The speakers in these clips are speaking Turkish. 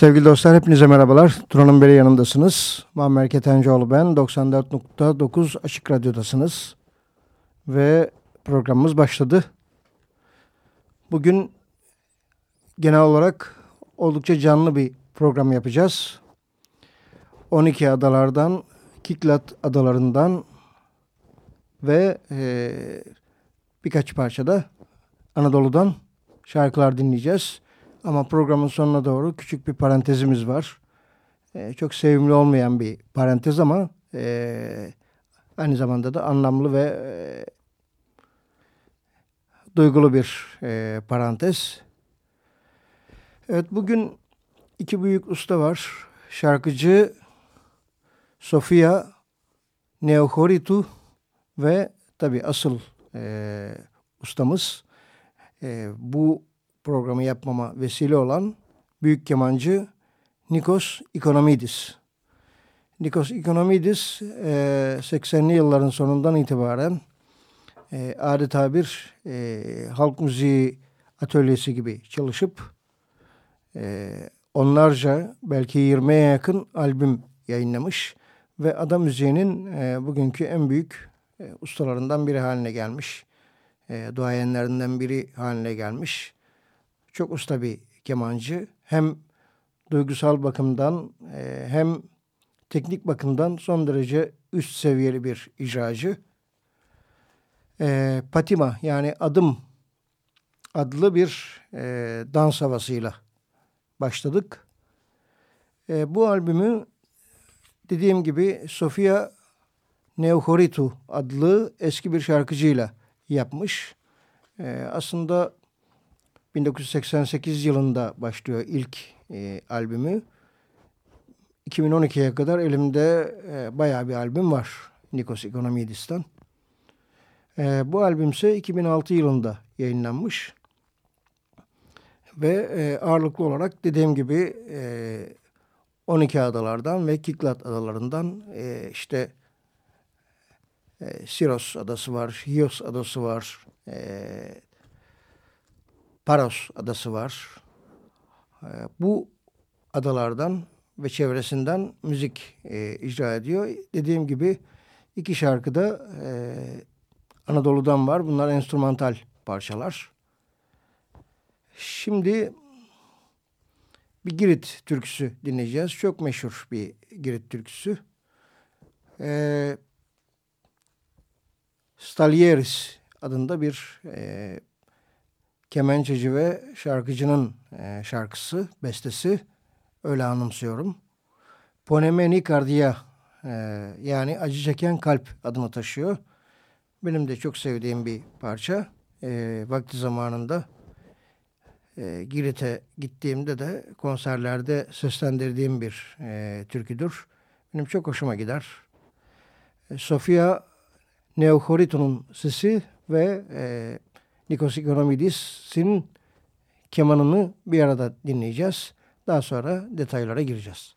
Sevgili dostlar hepinize merhabalar. Turan'ın beri yanındasınız. Muammer Ketencoğlu ben. 94.9 Açık Radyo'dasınız. Ve programımız başladı. Bugün genel olarak oldukça canlı bir program yapacağız. 12 adalardan, Kiklat adalarından ve e, birkaç parçada Anadolu'dan şarkılar dinleyeceğiz. Ama programın sonuna doğru küçük bir parantezimiz var. E, çok sevimli olmayan bir parantez ama e, aynı zamanda da anlamlı ve e, duygulu bir e, parantez. Evet bugün iki büyük usta var. Şarkıcı Sofia Neohoritu ve tabi asıl e, ustamız e, bu programı yapmama vesile olan büyük kemancı Nikos Ikonomidis. Nikos Ikonomidis e, 80'li yılların sonundan itibaren e, adeta bir e, halk müziği atölyesi gibi çalışıp e, onlarca belki 20'ye yakın albüm yayınlamış ve ada müziğinin e, bugünkü en büyük e, ustalarından biri haline gelmiş. E, duayenlerinden biri haline gelmiş çok usta bir kemancı. Hem duygusal bakımdan e, hem teknik bakımdan son derece üst seviyeli bir icracı. E, Patima yani Adım adlı bir e, dans havasıyla başladık. Bu albümü dediğim gibi Sofia Neohoritu adlı eski bir şarkıcıyla yapmış. Aslında 1988 yılında başlıyor ilk e, albümü. 2012'ye kadar elimde e, bayağı bir albüm var Nikos Ekonomidis'ten. E, bu albüm ise 2006 yılında yayınlanmış. Ve e, ağırlıklı olarak dediğim gibi e, 12 adalardan ve Kiklat adalarından e, işte e, Siros adası var, Hios adası var, e, Paros adası var. E, bu adalardan ve çevresinden müzik e, icra ediyor. Dediğim gibi iki şarkıda e, Anadolu'dan var. Bunlar enstrümantal parçalar. Şimdi bir Girit türküsü dinleyeceğiz. Çok meşhur bir Girit türküsü. Ee, Stalieris adında bir e, kemençeci ve şarkıcının e, şarkısı, bestesi. Öyle anımsıyorum. Ponemeni Kardiya e, yani acı çeken kalp adını taşıyor. Benim de çok sevdiğim bir parça. E, vakti zamanında e, Girit'e gittiğimde de konserlerde seslendirdiğim bir türküdür. Benim çok hoşuma gider. Sofia Neochorito'nun sesi ve e, Nikos Ikonomidis'in kemanını bir arada dinleyeceğiz. Daha sonra detaylara gireceğiz.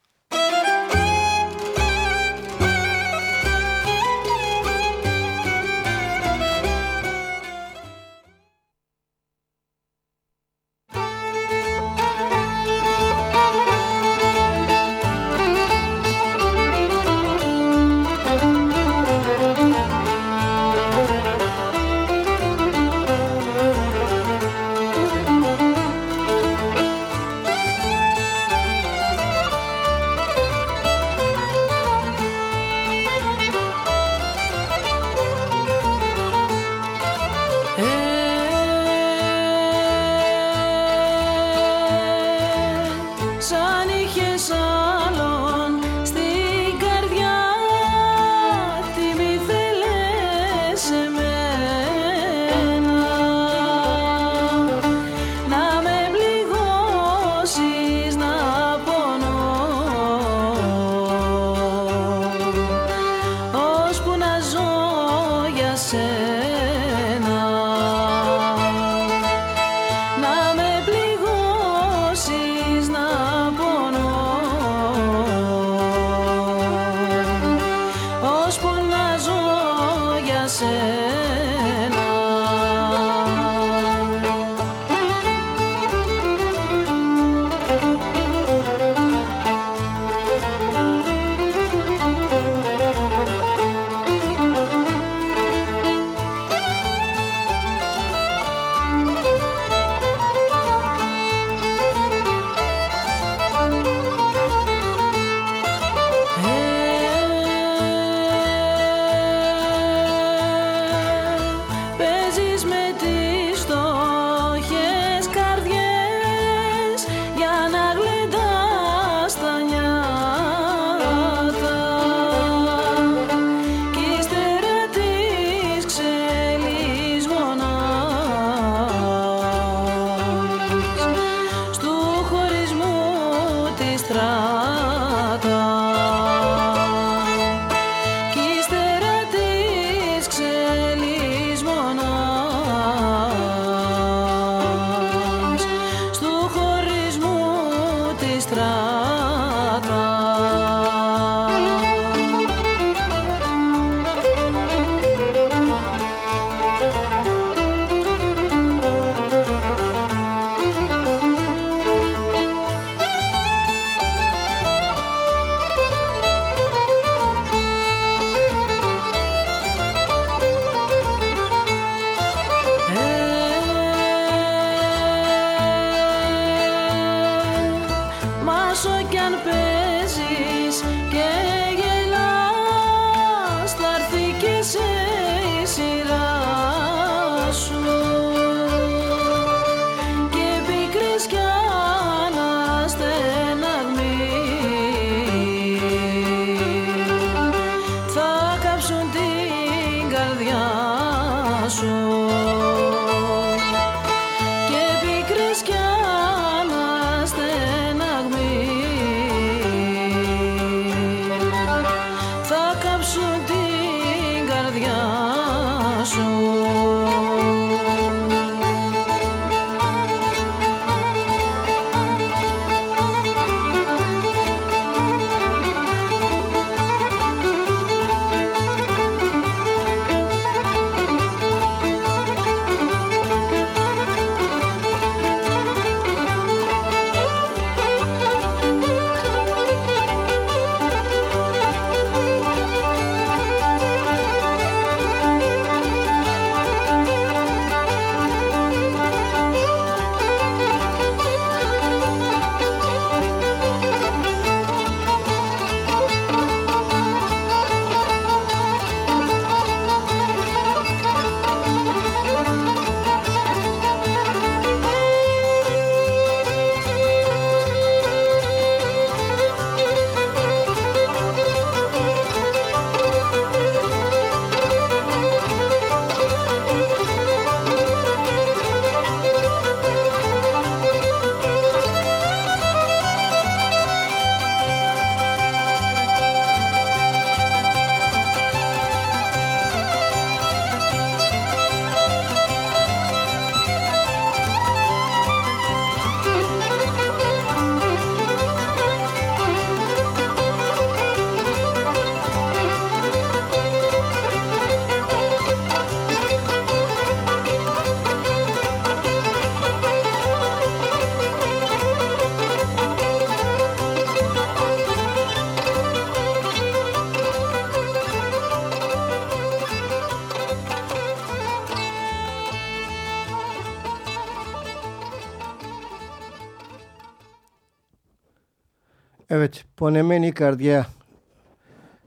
Ponemeni Kardia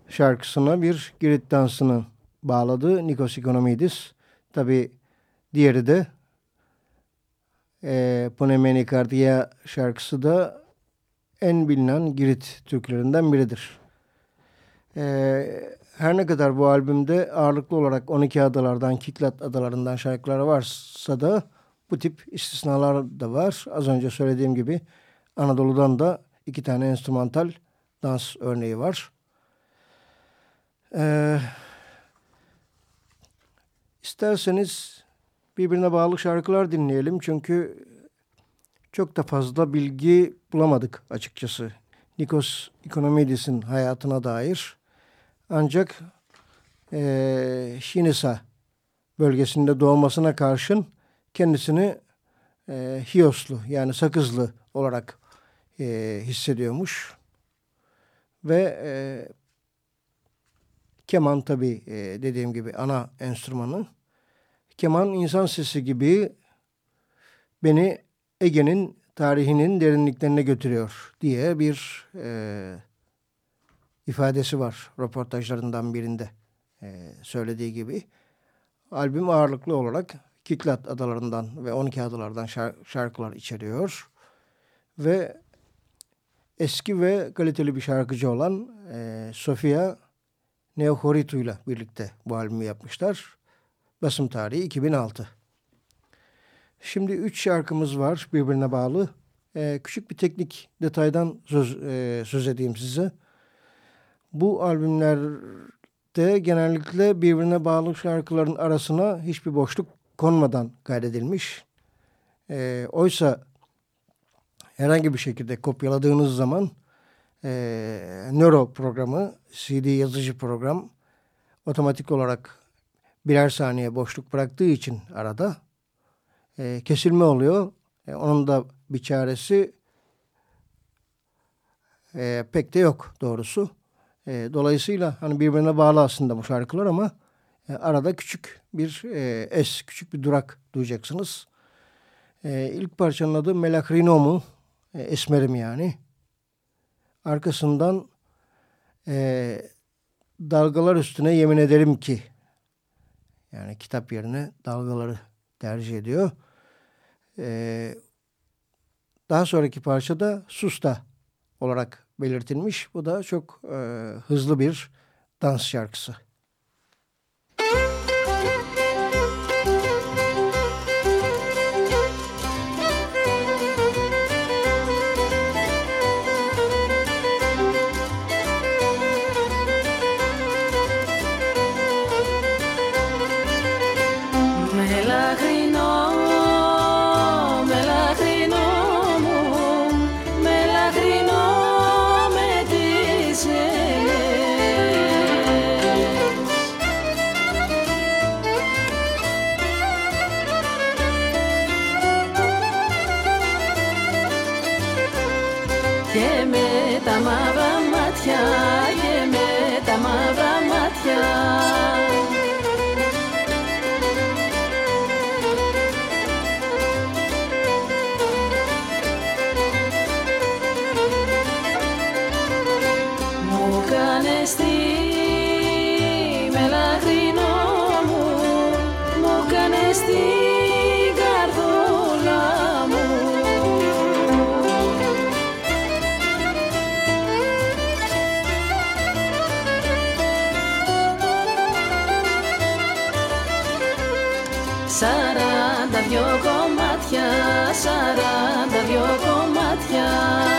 şarkısına bir Girit dansını bağladı Nikos Ikonomidis. Tabi diğeri de e, Ponemeni Kardia şarkısı da en bilinen Girit türkülerinden biridir. E, her ne kadar bu albümde ağırlıklı olarak 12 adalardan, Kiklat adalarından şarkılar varsa da bu tip istisnalar da var. Az önce söylediğim gibi Anadolu'dan da iki tane enstrümantal dans örneği var. Ee, isterseniz birbirine bağlı şarkılar dinleyelim. Çünkü çok da fazla bilgi bulamadık açıkçası. Nikos Ikonomidis'in hayatına dair. Ancak e, Şinisa bölgesinde doğmasına karşın kendisini e, Hioslu yani Sakızlı olarak e, hissediyormuş. Ve e, keman tabi e, dediğim gibi ana enstrümanı. Keman insan sesi gibi beni Ege'nin tarihinin derinliklerine götürüyor diye bir e, ifadesi var röportajlarından birinde e, söylediği gibi. Albüm ağırlıklı olarak Kiklat adalarından ve 12 adalardan şarkılar içeriyor. Ve eski ve kaliteli bir şarkıcı olan e, Sofia Neohoritu ile birlikte bu albümü yapmışlar. Basım tarihi 2006. Şimdi üç şarkımız var birbirine bağlı. E, küçük bir teknik detaydan söz, e, söz edeyim size. Bu albümlerde genellikle birbirine bağlı şarkıların arasına hiçbir boşluk konmadan kaydedilmiş. E, oysa herhangi bir şekilde kopyaladığınız zaman e, Nero programı, CD yazıcı program otomatik olarak birer saniye boşluk bıraktığı için arada e, kesilme oluyor. E, onun da bir çaresi e, pek de yok doğrusu. E, dolayısıyla hani birbirine bağlı aslında bu şarkılar ama e, arada küçük bir e, es, küçük bir durak duyacaksınız. E, ilk parçanın adı Melakrinomu. E, esmerim yani. Arkasından e, dalgalar üstüne yemin ederim ki yani kitap yerine dalgaları tercih ediyor. E, daha sonraki parçada Susta olarak belirtilmiş. Bu da çok e, hızlı bir dans şarkısı. κομμάτια, σαράντα δυο κομμάτια.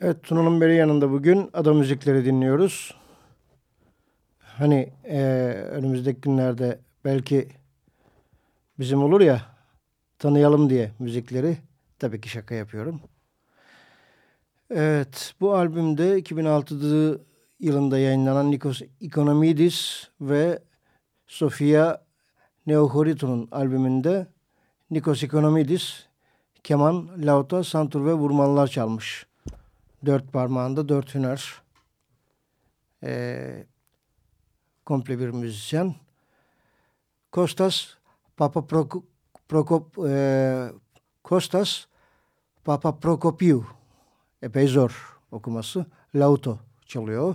Tuna'nın beri yanında bugün ada müzikleri dinliyoruz. Hani e, önümüzdeki günlerde belki bizim olur ya tanıyalım diye müzikleri. Tabii ki şaka yapıyorum. Evet bu albümde 2006 yılında yayınlanan Nikos Ikonomidis ve Sofia Neohorito'nun albümünde Nikos Ikonomidis keman, lauta, santur ve vurmalılar çalmış. Dört parmağında dört hüner. Ee, komple bir müzisyen. Kostas Papa Prokop, Prokop e, Kostas Papa Prokopiou epey zor okuması. Lauto çalıyor.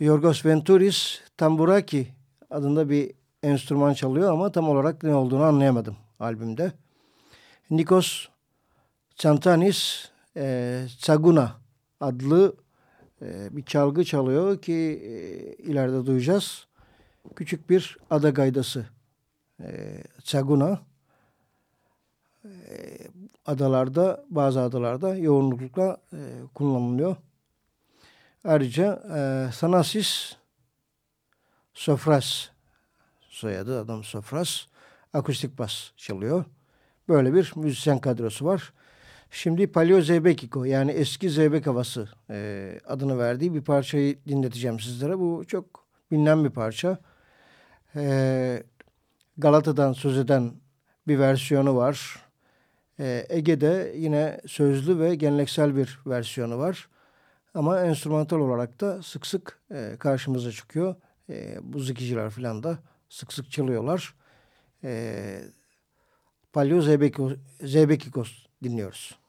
Yorgos Venturis Tamburaki adında bir enstrüman çalıyor ama tam olarak ne olduğunu anlayamadım albümde. Nikos Çantanis e, Tsaguna adlı e, bir çalgı çalıyor ki e, ileride duyacağız. Küçük bir ada gaydası e, Tsaguna. E, adalarda bazı adalarda yoğunlukla e, kullanılıyor. Ayrıca e, Sanasis Sofras soyadı adam Sofras akustik bas çalıyor. Böyle bir müzisyen kadrosu var. Şimdi Paleo Zeybekiko yani eski Zeybek havası e, adını verdiği bir parçayı dinleteceğim sizlere. Bu çok bilinen bir parça. E, Galata'dan söz eden bir versiyonu var. E, Ege'de yine sözlü ve geleneksel bir versiyonu var. Ama enstrümantal olarak da sık sık e, karşımıza çıkıyor. E, bu zikiciler falan da sık sık çalıyorlar. E, Palio Zeybekikos dinliyoruz.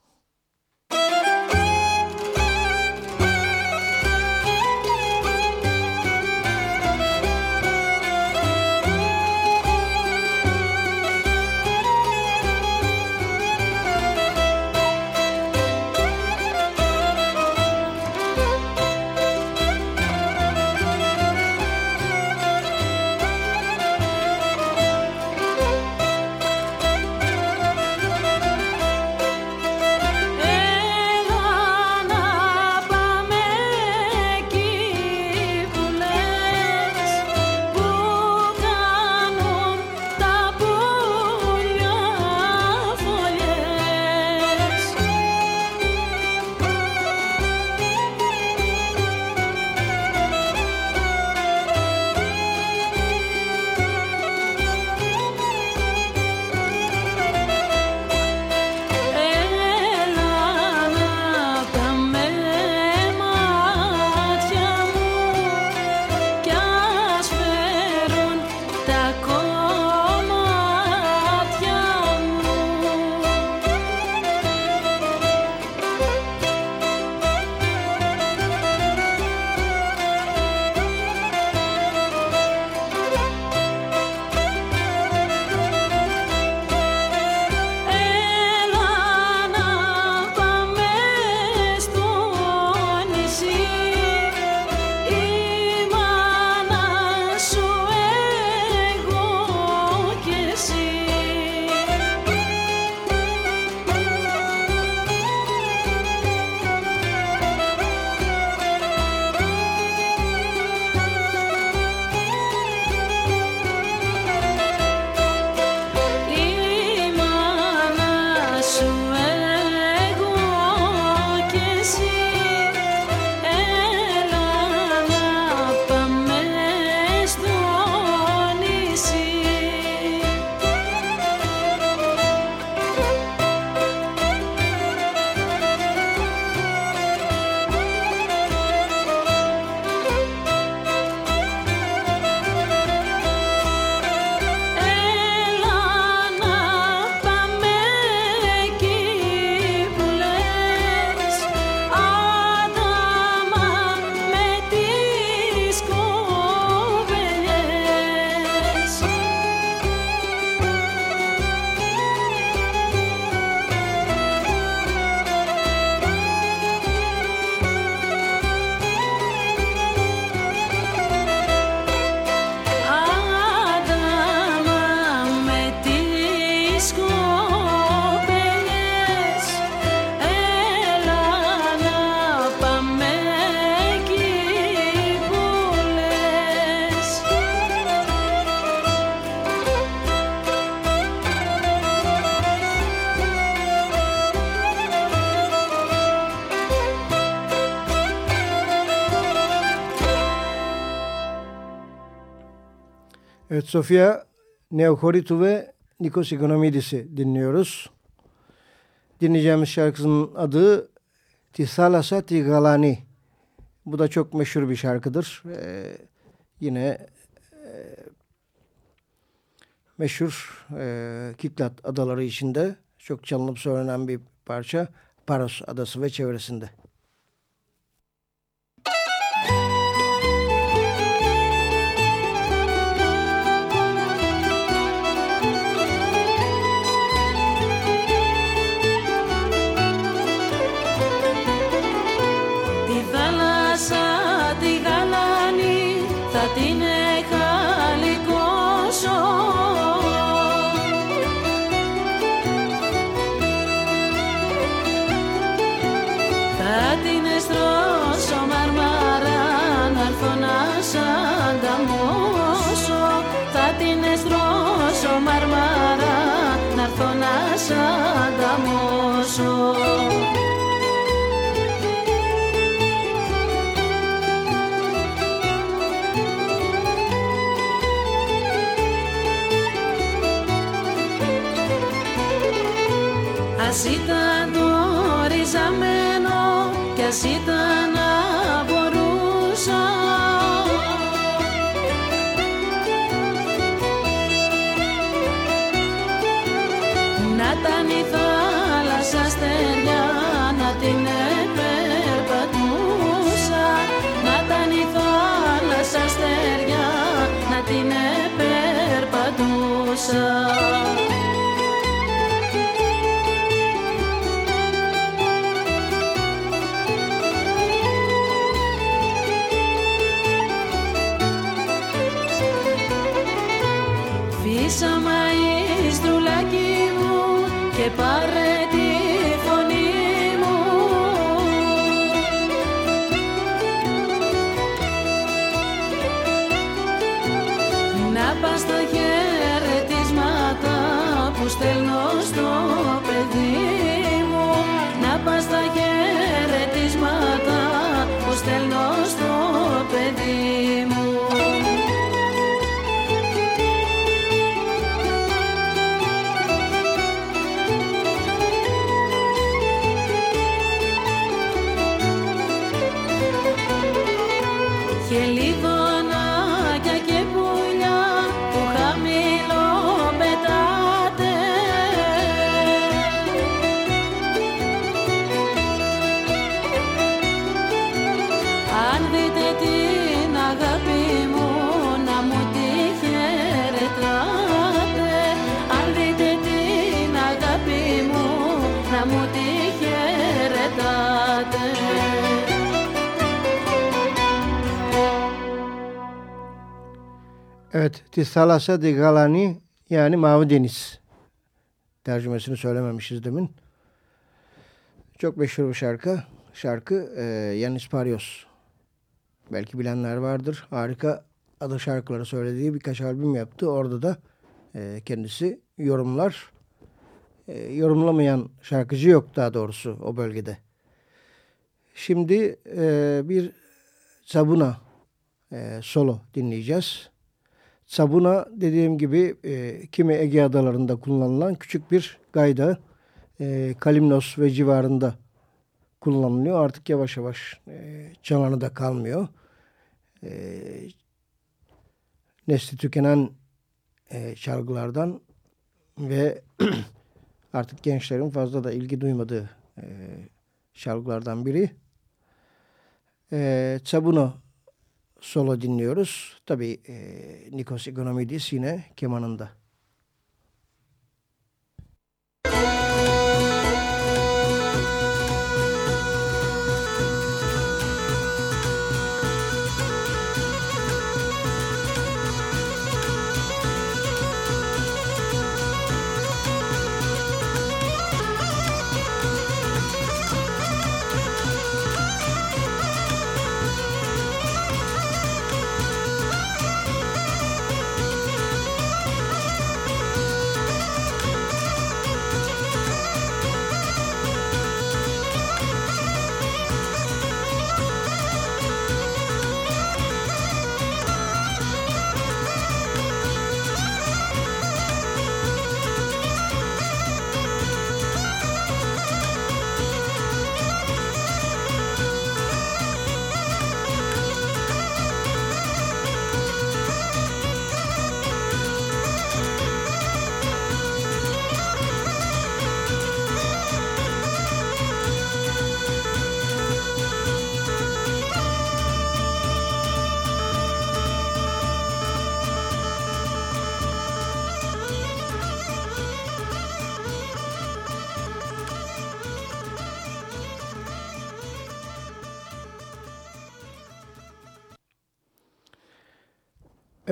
Sofia Neohoritu ve Nikos Ikonomidis'i dinliyoruz. Dinleyeceğimiz şarkısının adı Tisalasa Tigalani. Bu da çok meşhur bir şarkıdır. Ee, yine e, meşhur e, Kiklat adaları içinde çok çalınıp söylenen bir parça Paros adası ve çevresinde. Ας ήταν το ριζαμένο κι ας ήταν να μπορούσα Να ήταν η θάλασσα αστέρια να την επερπατούσα. Να ήταν η θάλασσα αστέρια να την επερπατούσα Evet, Tisalasa de Galani yani Mavi Deniz. Tercümesini söylememişiz demin. Çok meşhur bir şarkı. Şarkı e, Yanis Parios. Belki bilenler vardır. Harika adı şarkıları söylediği birkaç albüm yaptı. Orada da e, kendisi yorumlar. E, yorumlamayan şarkıcı yok daha doğrusu o bölgede. Şimdi e, bir Zabuna e, solo dinleyeceğiz. Sabuna dediğim gibi e, kimi Ege adalarında kullanılan küçük bir gayda e, Kalimnos ve civarında kullanılıyor. Artık yavaş yavaş e, çalanı da kalmıyor. E, nesli tükenen e, çalgılardan ve artık gençlerin fazla da ilgi duymadığı e, çalgılardan biri. E, Sabuna solo dinliyoruz. Tabi e, Nikos Ikonomidis yine kemanında.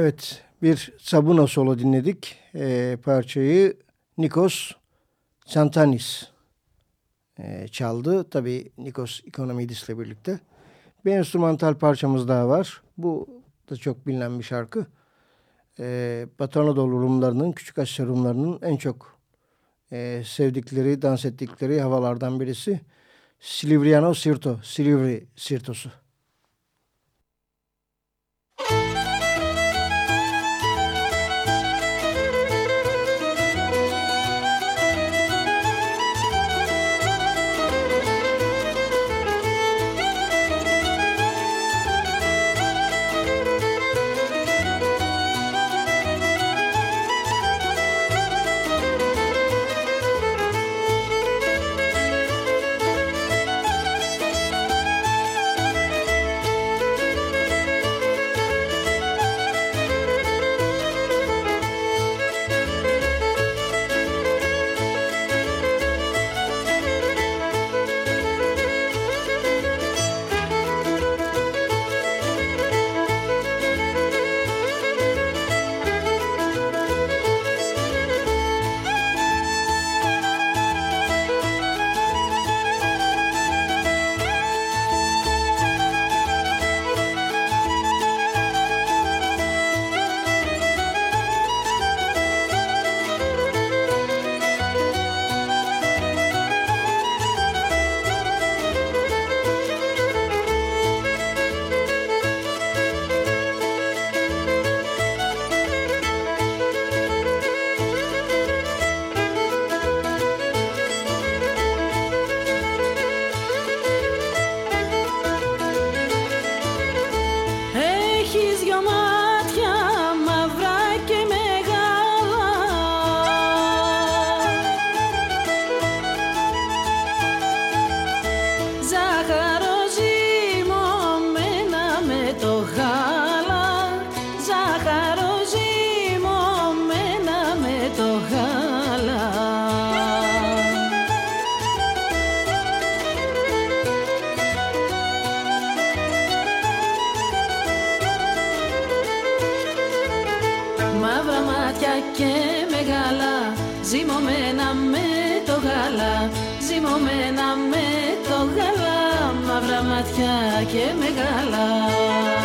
Evet, bir Sabuna solo dinledik. E, parçayı Nikos Santanis e, çaldı. Tabii Nikos Ikonomidis ile birlikte. Bir enstrümantal parçamız daha var. Bu da çok bilinen bir şarkı. E, Batı Anadolu Rumlarının, Küçük Asya Rumlarının en çok e, sevdikleri, dans ettikleri havalardan birisi. Silivriano Sirto, Silivri Sirtosu. θυμωμένα με το γαλά, μαύρα ματιά και μεγάλα.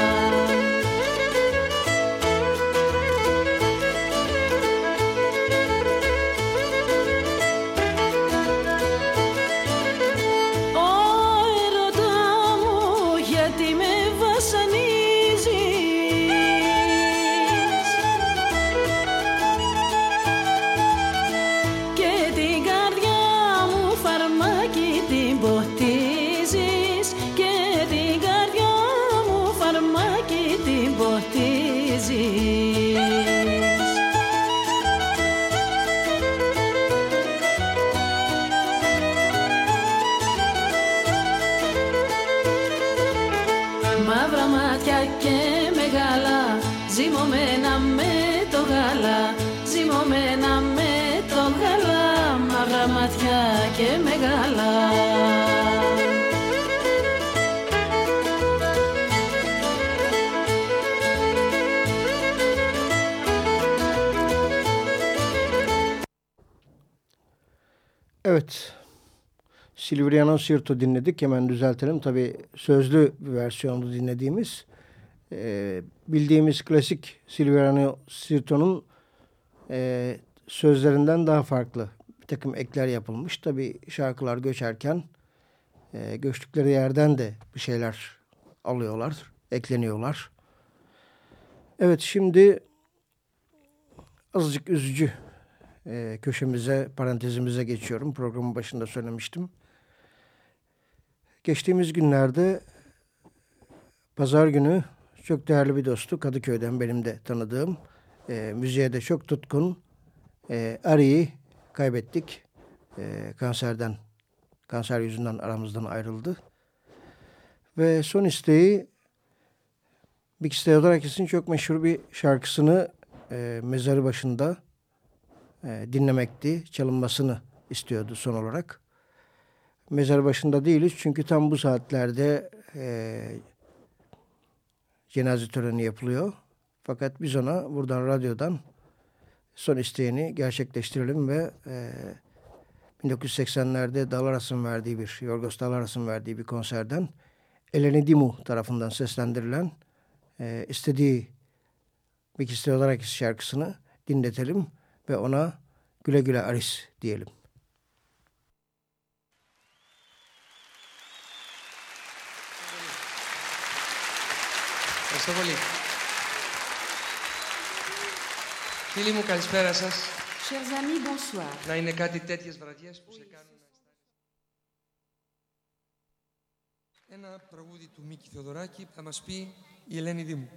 Silveriano Sirto dinledik. Hemen düzeltelim. Tabii sözlü bir versiyondu dinlediğimiz. Ee, bildiğimiz klasik Silveriano Sirto'nun e, sözlerinden daha farklı bir takım ekler yapılmış. Tabi şarkılar göçerken e, göçtükleri yerden de bir şeyler alıyorlar, ekleniyorlar. Evet şimdi azıcık üzücü e, köşemize, parantezimize geçiyorum. Programın başında söylemiştim. Geçtiğimiz günlerde pazar günü çok değerli bir dostu Kadıköy'den benim de tanıdığım e, müziğe de çok tutkun e, Ari'yi kaybettik. E, kanserden, kanser yüzünden aramızdan ayrıldı. Ve son isteği Big Theodorakis'in çok meşhur bir şarkısını e, mezarı başında e, dinlemekti. Çalınmasını istiyordu son olarak. Mezarı başında değiliz çünkü tam bu saatlerde e, cenaze töreni yapılıyor. Fakat biz ona buradan radyodan son isteğini gerçekleştirelim ve e, 1980'lerde Dalaras'ın verdiği bir, Yorgos Dalaras'ın verdiği bir konserden Eleni Dimu tarafından seslendirilen e, istediği Mikis Theodorakis şarkısını dinletelim ve ona güle güle Aris diyelim. Ευχαριστώ πολύ. Φίλοι μου, καλησπέρα σας. Chers amis, bonsoir. Να είναι κάτι τέτοιες βραδιές που σε κάνουν να αισθάνεσαι. Ένα τραγούδι του Μίκη Θεοδωράκη θα μας πει η Ελένη Δήμου.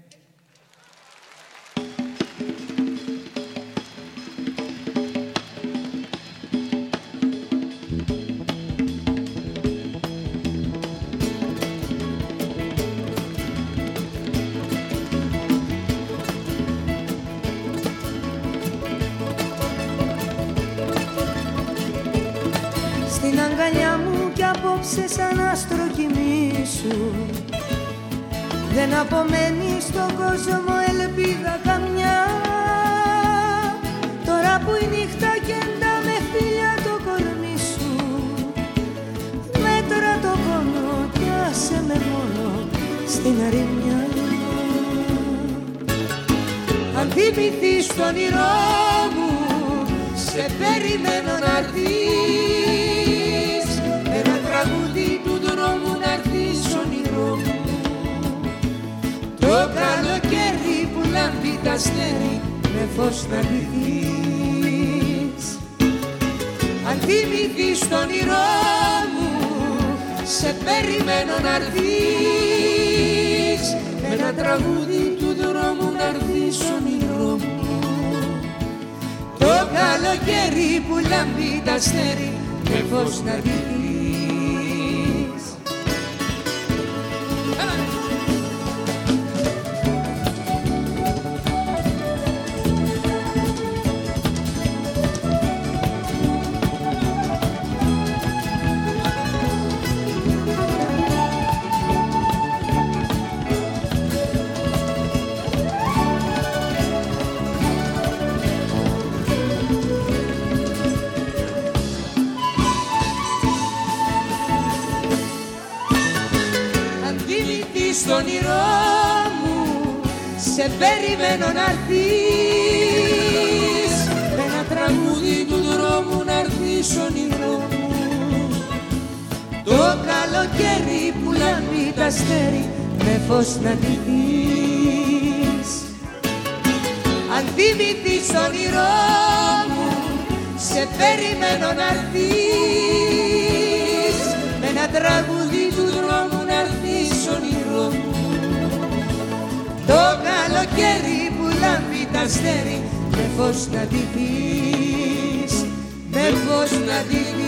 Απόψε σαν άστρο κοιμήσου Δεν απομένει στον κόσμο ελπίδα καμιά. Τώρα που η νύχτα κεντά με φίλια το κορμί σου. Μέτρα το πόνο κι άσε με μόνο στην αρήμια Αν θυμηθείς το όνειρό μου σε περιμένω να έρθεις τα αστέρι με φως να ντυθείς Αν θυμηθείς το όνειρό μου σε περιμένω να έρθεις. Ένα τραγούδι του δρόμου να έρθεις όνειρό μου. Το καλοκαίρι που λάμπει τα αστέρι με φως να ντυθείς περιμένω να έρθεις. Με ένα τραγούδι του δρόμου να έρθεις όνειρό μου. Το καλοκαίρι που λάμπει τα αστέρι με φως να ντυθείς αν θυμηθείς το όνειρό μου σε περιμένω να έρθεις. Με ένα τραγούδι καλοκαίρι που λάμπει τα αστέρι με φως να ντυθείς με φως να ντυθείς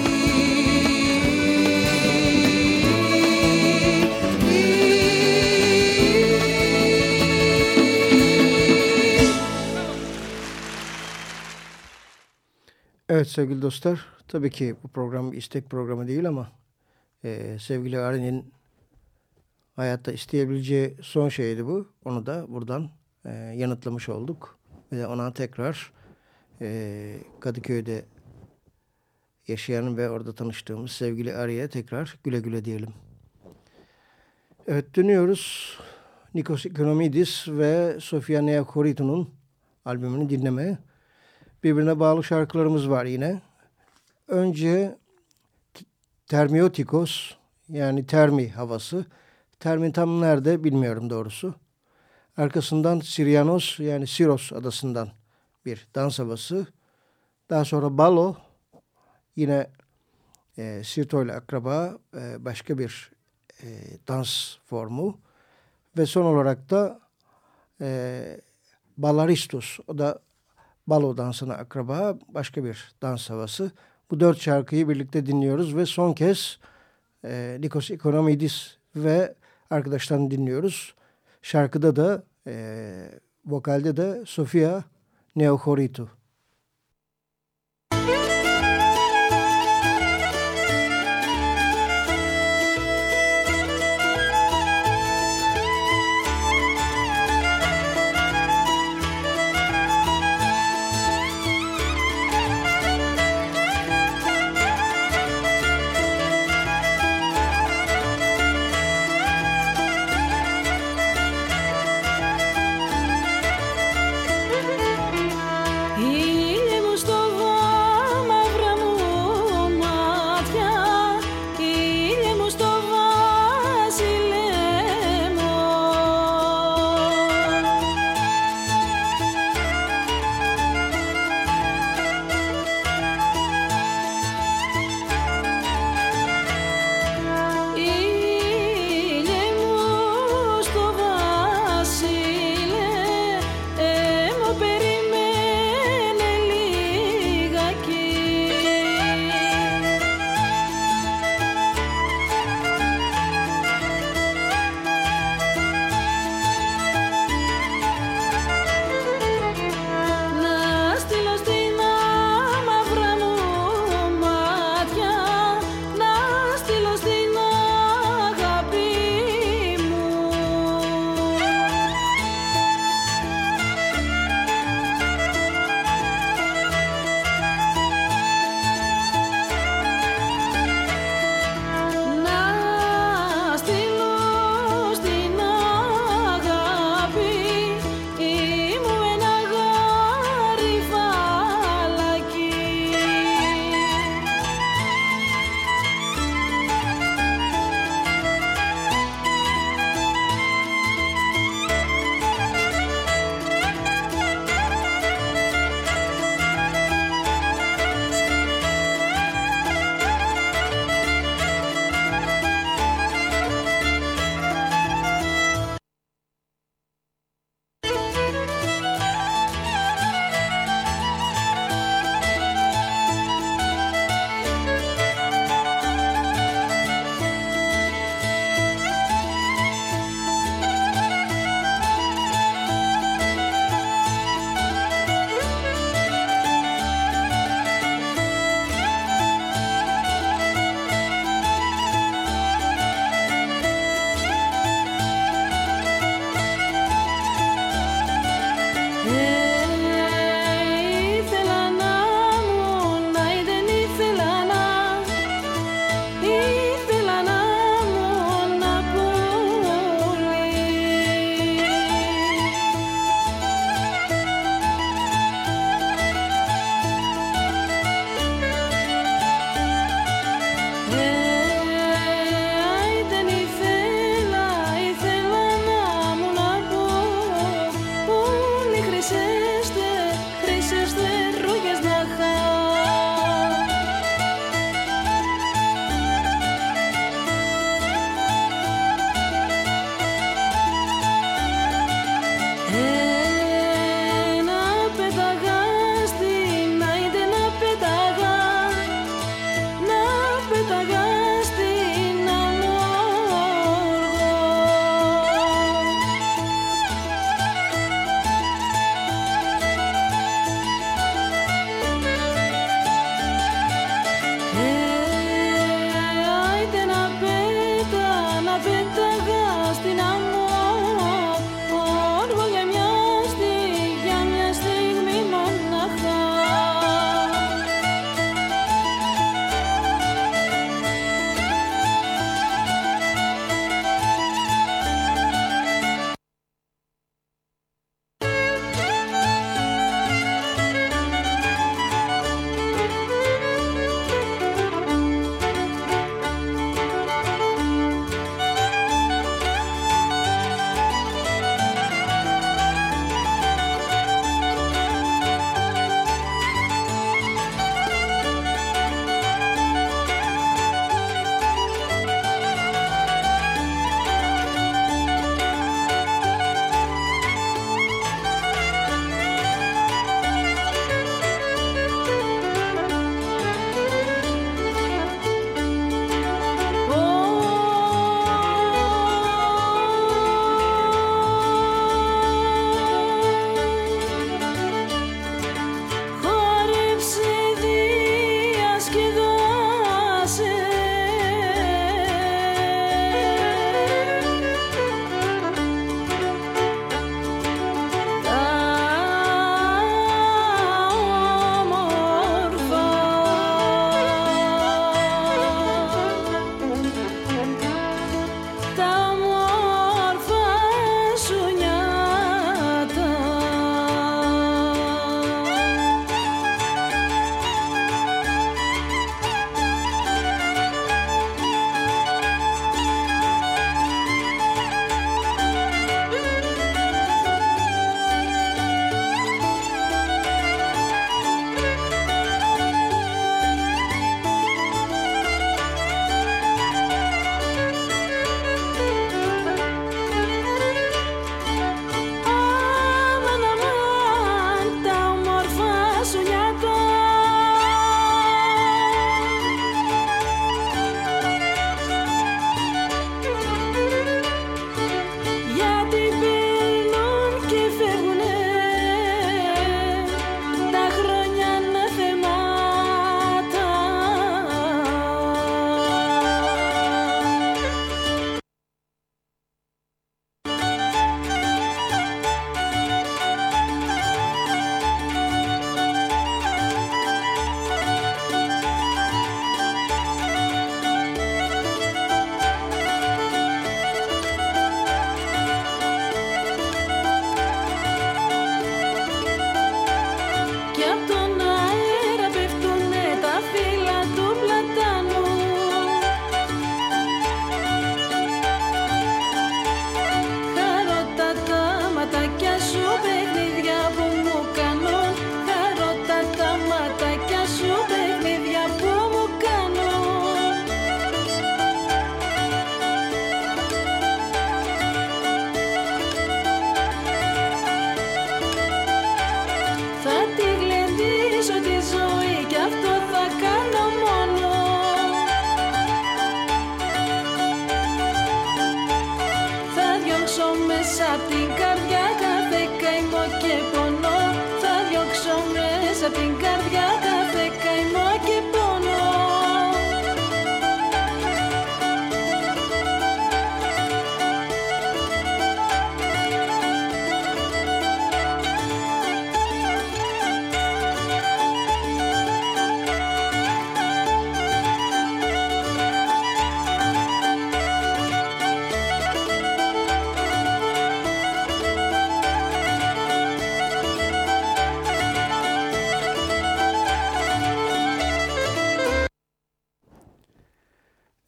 Evet sevgili dostlar, tabii ki bu program bir istek programı değil ama e, sevgili Ari'nin hayatta isteyebileceği son şeydi bu. Onu da buradan e, yanıtlamış olduk. Ve ona tekrar e, Kadıköy'de yaşayan ve orada tanıştığımız sevgili Ari'ye tekrar güle güle diyelim. Evet dönüyoruz. Nikos Ekonomidis ve Sofia Neokorito'nun albümünü dinlemeye. Birbirine bağlı şarkılarımız var yine. Önce Termiotikos yani termi havası. Termi tam nerede bilmiyorum doğrusu. Arkasından Sirianos yani Siros adasından bir dans havası. Daha sonra Balo yine e, Sirto ile akraba e, başka bir e, dans formu. Ve son olarak da e, Balaristus o da balo dansına akraba başka bir dans havası. Bu dört şarkıyı birlikte dinliyoruz ve son kez e, Nikos Ekonomidis ve arkadaşlarını dinliyoruz. Şarkıda da e, vokalde de Sofia Neohoritu.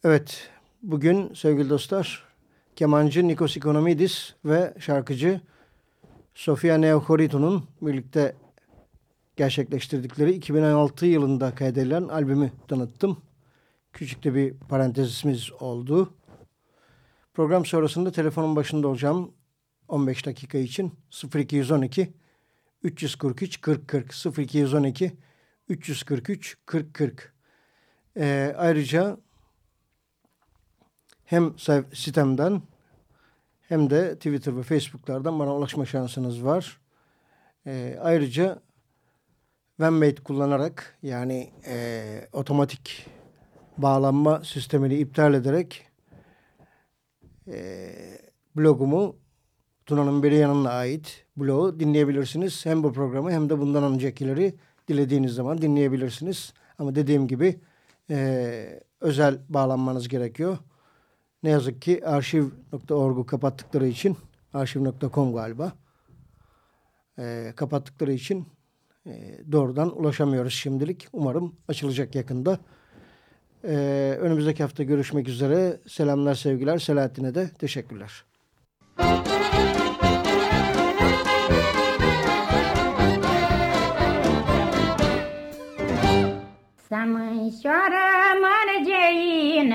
Evet, bugün sevgili dostlar kemancı Nikos Ikonomidis ve şarkıcı Sofia Neokorito'nun birlikte gerçekleştirdikleri 2016 yılında kaydedilen albümü tanıttım. Küçük de bir parantezimiz oldu. Program sonrasında telefonun başında olacağım 15 dakika için 0212 343 40 40 0212 343 40 40 ee, ayrıca hem sitemden hem de Twitter ve Facebook'lardan bana ulaşma şansınız var. Ee, ayrıca OneMate kullanarak yani e, otomatik bağlanma sistemini iptal ederek e, blogumu Tuna'nın biri yanına ait blogu dinleyebilirsiniz. Hem bu programı hem de bundan öncekileri dilediğiniz zaman dinleyebilirsiniz. Ama dediğim gibi e, özel bağlanmanız gerekiyor. Ne yazık ki arşiv.org'u kapattıkları için arşiv.com galiba e, kapattıkları için e, doğrudan ulaşamıyoruz şimdilik. Umarım açılacak yakında. E, önümüzdeki hafta görüşmek üzere. Selamlar sevgiler. Selahattin'e de teşekkürler. Să mărgeină,